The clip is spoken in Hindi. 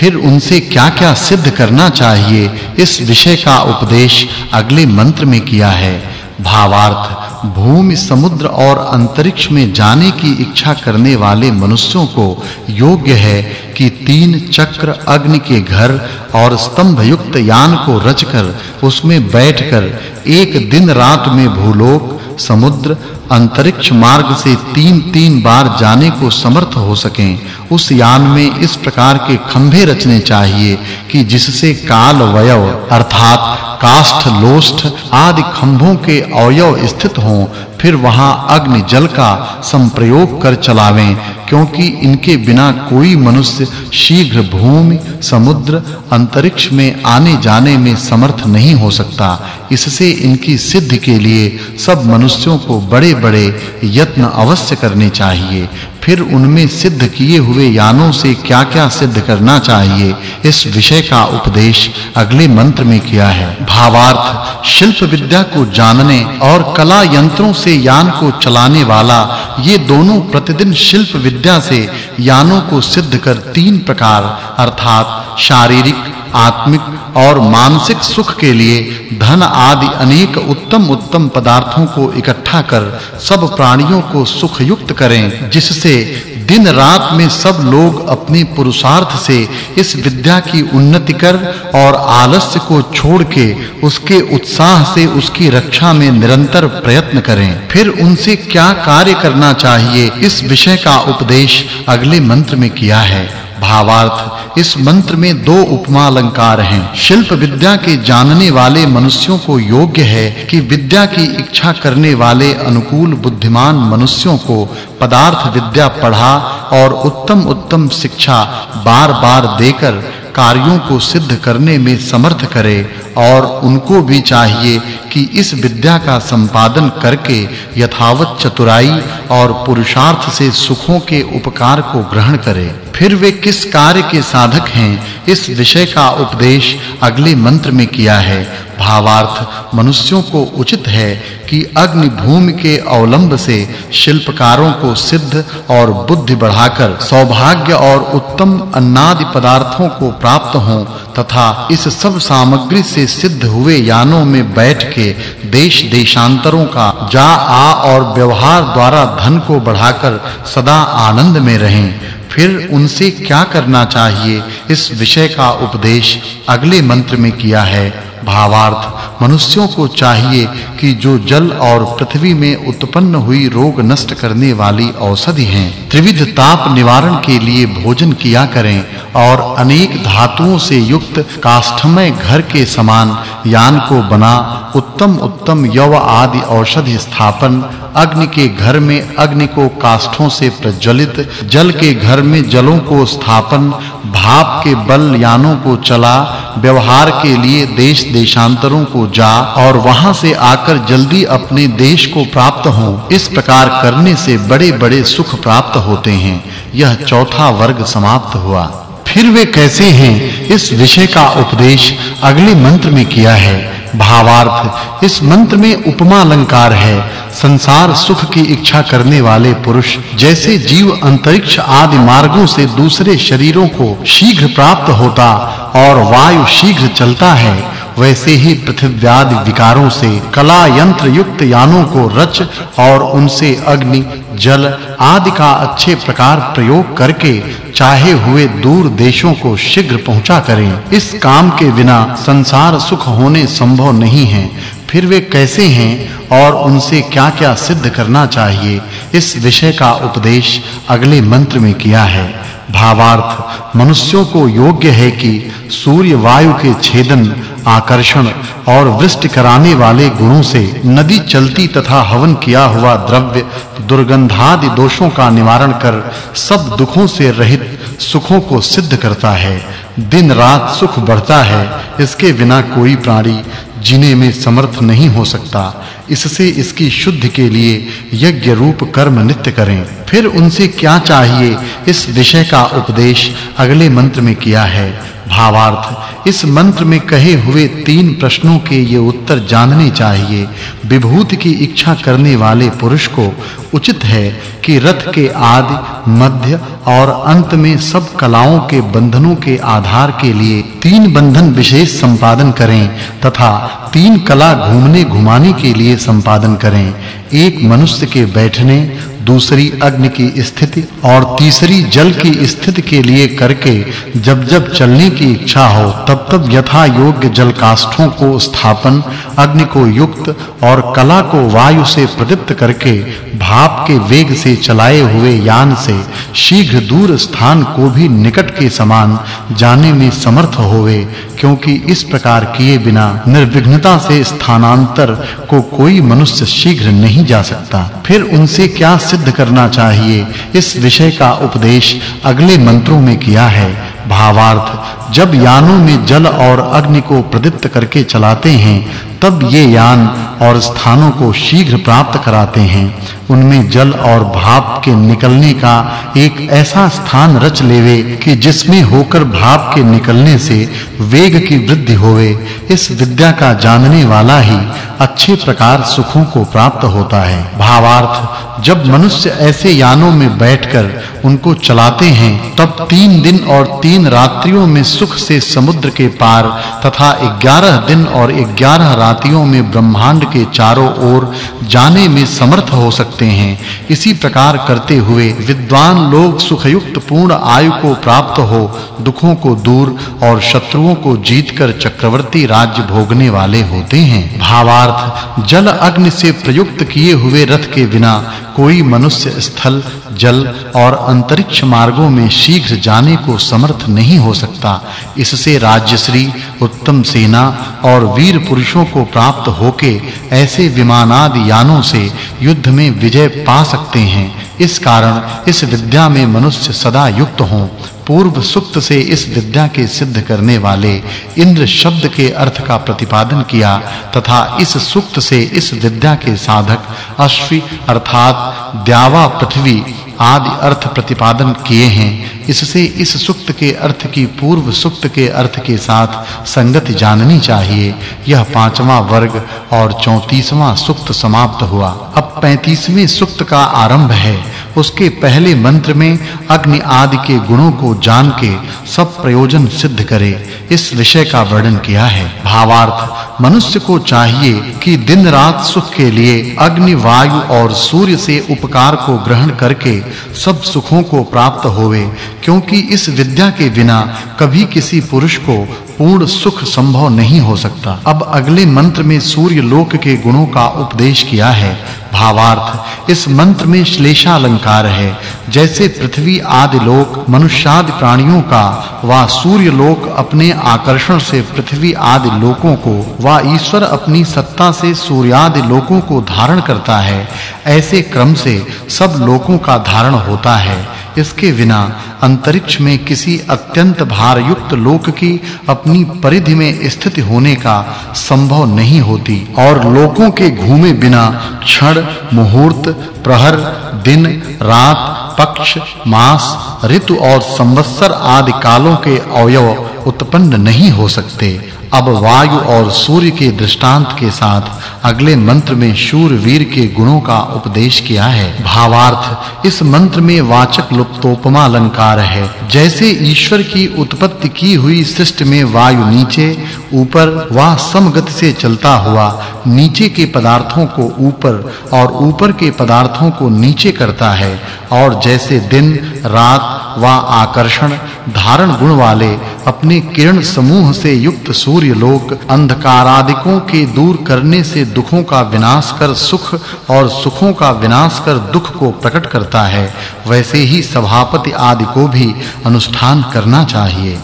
फिर उनसे क्या-क्या सिद्ध करना चाहिए, इस विषय का उपदेश अगले मंत्र में किया है। भावार्थ, भूमि, समुद्र और अंतरिक्ष में जाने की इच्छा करने वाले मनुष्यों को योग्य है कि तीन चक्र अग्नि के घर और स्तंभ युक्त यान को रचकर उसमें बैठकर एक दिन रात में भूलोक, समुद्र, अंतरिक्ष मार्ग से तीन-तीन बार जाने को समर्थ हो सकें। उस यान में इस प्रकार के खंभे रचने चाहिए कि जिससे काल वयव, अर्थात काष्ठ लोष्ठ आदि खंभों के अवयव स्थित हों फिर वहाँ अग्नि जल का संप्रयोग कर चलावें, क्योंकि इनके बिना कोई मनुष्य शीघ्र भूमि, समुद्र, अंतरिक्ष में आने जाने में समर्थ नहीं हो सकता। इससे इनकी सिद्धि के लिए सब मनुष्यों को बड़े-बड़े यत्न अवश्य करने चाहिए। फिर उनमें सिद्ध किए हुए यानों से क्या-क्या सिद्ध करना चाहिए, इस विषय का उपदेश अगले मंत्र में किया है। भावार्थ शिल्प विद्या को जानने और कला यंत्रों से यान को चलाने वाला, ये दोनों प्रतिदिन शिल्प विद्या से यानों को सिद्ध कर तीन प्रकार, अर्थात शारीरिक, आत्मिक और मानसिक सुख के लिए धन आदि अनेक उत्तम उत्तम पदार्थों को इकट्ठा कर सब प्राणियों को सुख युक्त करें, जिससे दिन रात में सब लोग अपने पुरुषार्थ से इस विद्या की उन्नति कर और आलस्य को छोड़ के उसके उत्साह से उसकी रक्षा में निरंतर प्रयत्न करें। फिर उनसे क्या कार्य करना चाहिए, इस विषय का उपदेश अगले मंत्र में किया है। भावार्थ। इस मंत्र में दो उपमा अलंकार हैं। शिल्प विद्या के जानने वाले मनुष्यों को योग्य है कि विद्या की इच्छा करने वाले अनुकूल बुद्धिमान मनुष्यों को पदार्थ विद्या पढ़ा और उत्तम उत्तम शिक्षा बार-बार देकर कार्यों को सिद्ध करने में समर्थ करे और उनको भी चाहिए कि इस विद्या का संपादन करके यथावत चतुराई और पुरुषार्थ से सुखों के उपकार को ग्रहण करे। फिर वे किस कार्य के साधक हैं? इस विषय का उपदेश अगले मंत्र में किया है। भावार्थ मनुष्यों को उचित है कि अग्नि भूमि के अवलंब से शिल्पकारों को सिद्ध और बुद्धि बढ़ाकर सौभाग्य और उत्तम अन्नादि पदार्थों को प्राप्त हों तथा इस सब सामग्री से सिद्ध हुए यानों में बैठ के देश देशांतरों का जा आ और व्यवहार द्वारा धन को बढ़ाकर सदा आनंद में रहें। फिर उनसे क्या करना चाहिए? इस विषय का उपदेश अगले मंत्र में किया है। भावार्थ। मनुष्यों को चाहिए कि जो जल और पृथ्वी में उत्पन्न हुई रोग नष्ट करने वाली औषधि हैं। त्रिविध ताप निवारण के लिए भोजन किया करें और अनेक धातुओं से युक्त काष्ठमय घर के समान यान को बना उत्तम उत्तम यव आदि औषधि स्थापन, अग्नि के घर में अग्नि को काष्ठों से प्रज्वलित, जल के घर में जलों को स्थापन, भाप के बल यानों को चला व्यवहार के लिए देश देशांतरों को जा और वहाँ से आकर जल्दी अपने देश को प्राप्त हो। इस प्रकार करने से बड़े-बड़े सुख प्राप्त होते हैं। यह चौथा वर्ग समाप्त हुआ। फिर वे कैसे हैं? इस विषय का उपदेश अगले मंत्र में किया है। भावार्थ, इस मंत्र में उपमा अलंकार है। संसार सुख की इच्छा करने वाले पुरुष जैसे जीव अंतरिक्ष आदि मार्गों से दूसरे शरीरों को शीघ्र प्राप्त होता और वायु शीघ्र चलता है, वैसे ही पृथ्वी आदि विकारों से कला यंत्र युक्त यानों को रच और उनसे अग्नि, जल आदि का अच्छे प्रकार प्रयोग करके चाहे हुए दूर देशों को शीघ्र पहुँचा करें। इस काम के बिना संसार सुख होने संभव नहीं है। फिर वे कैसे हैं और उनसे क्या-क्या सिद्ध करना चाहिए, इस विषय का उपदेश अगले मंत्र में किया है। भावार्थ, मनुष्यों को योग्य है कि सूर्य वायु के छेदन, आकर्षण और वृष्टि कराने वाले गुणों से नदी चलती तथा हवन किया हुआ द्रव्य, दुर्गंधादि दोषों का निवारण कर सब दुखों से रहित सुखों को सिद्ध करता है। दिन रात सुख बढ़ता है, इसके बिना कोई प्राणी जीने में समर्थ नहीं हो सकता। इससे इसकी शुद्ध के लिए यज्ञ रूप कर्म नित्य करें। फिर उनसे क्या चाहिए? इस विषय का उपदेश अगले मंत्र में किया है। भावार्थ। इस मंत्र में कहे हुए तीन प्रश्नों के ये उत्तर जानने चाहिए। विभूति की इच्छा करने वाले पुरुष को उचित है कि रथ के आदि, मध्य और अंत में सब कलाओं के बंधनों के आधार के लिए तीन बंधन विशेष संपादन करें तथा तीन कला घूमने घुमाने के लिए संपादन करें। एक मनुष्य के बैठने दूसरी अग्नि की स्थिति और तीसरी जल की स्थिति के लिए करके जब जब चलने की इच्छा हो, तब तब यथा योग्य जल काष्ठों को स्थापन, अग्नि को युक्त और कला को वायु से प्रदीप्त करके भाप के वेग से चलाए हुए यान से शीघ्र दूर स्थान को भी निकट के समान जाने में समर्थ होवे, क्योंकि इस प्रकार किए बिना निर्विघ्नता से स्थानांतर को कोई मनुष्य शीघ्र नहीं जा सकता। फिर उनसे क्या सिद्ध करना चाहिए? इस विषय का उपदेश अगले मंत्रों में किया है। भावार्थ। जब यानों में जल और अग्नि को प्रदीप्त करके चलाते हैं, तब ये यान और स्थानों को शीघ्र प्राप्त कराते हैं। उनमें जल और भाप के निकलने का एक ऐसा स्थान रच लेवे कि जिसमें होकर भाप के निकलने से वेग की वृद्धि होवे। इस विद्या का जानने वाला ही अच्छे प्रकार सुखों को प्राप्त होता है। भावार्थ, जब मनुष्य ऐसे यानों में बैठकर उनको चलाते हैं, तब तीन दिन और तीन रात्रियों में सुख से समुद्र के पार तथा 11 दिन और 11 रातियों में ब्रह्मांड के चारों ओर जाने में समर्थ हो सकते हैं। इसी प्रकार करते हुए विद्वान लोग सुखयुक्त पूर्ण आयु को प्राप्त हो, दुखों को दूर और शत्रुओं को जीतकर चक्रवर्ती राज्य भोगने वाले होते हैं। भावार्थ, जल अग्नि से प्रयुक्त किए हुए रथ के बिना कोई मनुष्य स्थल जल और अंतरिक्ष मार्गों में शीघ्र जाने को समर्थ नहीं हो सकता। इससे राज्यश्री, उत्तम सेना और वीर पुरुषों को प्राप्त होके ऐसे विमान आदि यानों से युद्ध में विजय पा सकते हैं। इस कारण इस विद्या में मनुष्य सदा युक्त हों। पूर्व सुक्त से इस विद्या के सिद्ध करने वाले इंद्र शब्द के अर्थ का प्रतिपादन किया तथा इस सुक्त से इस विद्या के साधक, अश्वि अर्थात द्यावा पृथ्वी आदि अर्थ प्रतिपादन किए हैं। इससे इस सुक्त के अर्थ की पूर्व सुक्त के अर्थ के साथ संगति जाननी चाहिए। यह पांचवा वर्ग और 34वां सुक्त समाप्त हुआ। अब 35वें सुक्त का आरंभ है। उसके पहले मंत्र में अग्नि आदि के गुणों को जान के सब प्रयोजन सिद्ध करे। इस विषय का वर्णन किया है। भावार्थ, मनुष्य को चाहिए कि दिन रात सुख के लिए अग्नि, वायु और सूर्य से उपकार को ग्रहण करके सब सुखों को प्राप्त होवे, क्योंकि इस विद्या के बिना कभी किसी पुरुष को पूर्ण सुख संभव नहीं हो सकता। अब अगले मंत्र में सूर्य लोक के गुणों का उपदेश किया है। भावार्थ। इस मंत्र में श्लेषा अलंकार है। जैसे पृथ्वी आदि लोक मनुष्यादि प्राणियों का, वा सूर्य लोक अपने आकर्षण से पृथ्वी आदि लोकों को, वा ईश्वर अपनी सत्ता से सूर्यादि लोकों को धारण करता है। ऐसे क्रम से सब लोकों का धारण होता है। इसके बिना अंतरिक्ष में किसी अत्यंत भार युक्त लोक की अपनी परिधि में स्थित होने का संभव नहीं होती और लोकों के घूमे बिना क्षण, मुहूर्त, प्रहर, दिन, रात, पक्ष, मास, ऋतु और संवत्सर आदि कालों के अवयव उत्पन्न नहीं हो सकते। अब वायु और सूर्य के दृष्टांत के साथ अगले मंत्र में शूरवीर के गुणों का उपदेश किया है। भावार्थ, इस मंत्र में वाचक् लुप्तोपमा अलंकार है। जैसे ईश्वर की उत्पत्ति की हुई सृष्टि में वायु नीचे, ऊपर व समगति से चलता हुआ नीचे के पदार्थों को ऊपर और ऊपर के पदार्थों को नीचे करता है और जैसे दिन, रात व आकर्षण, धारण गुण वाले अपने किरण समूह से युक्त सूर्य लोक अंधकारादिकों के दूर करने से दुखों का विनाश कर सुख और सुखों का विनाश कर दुख को प्रकट करता है, वैसे ही सभापति आदि को भी अनुष्ठान करना चाहिए।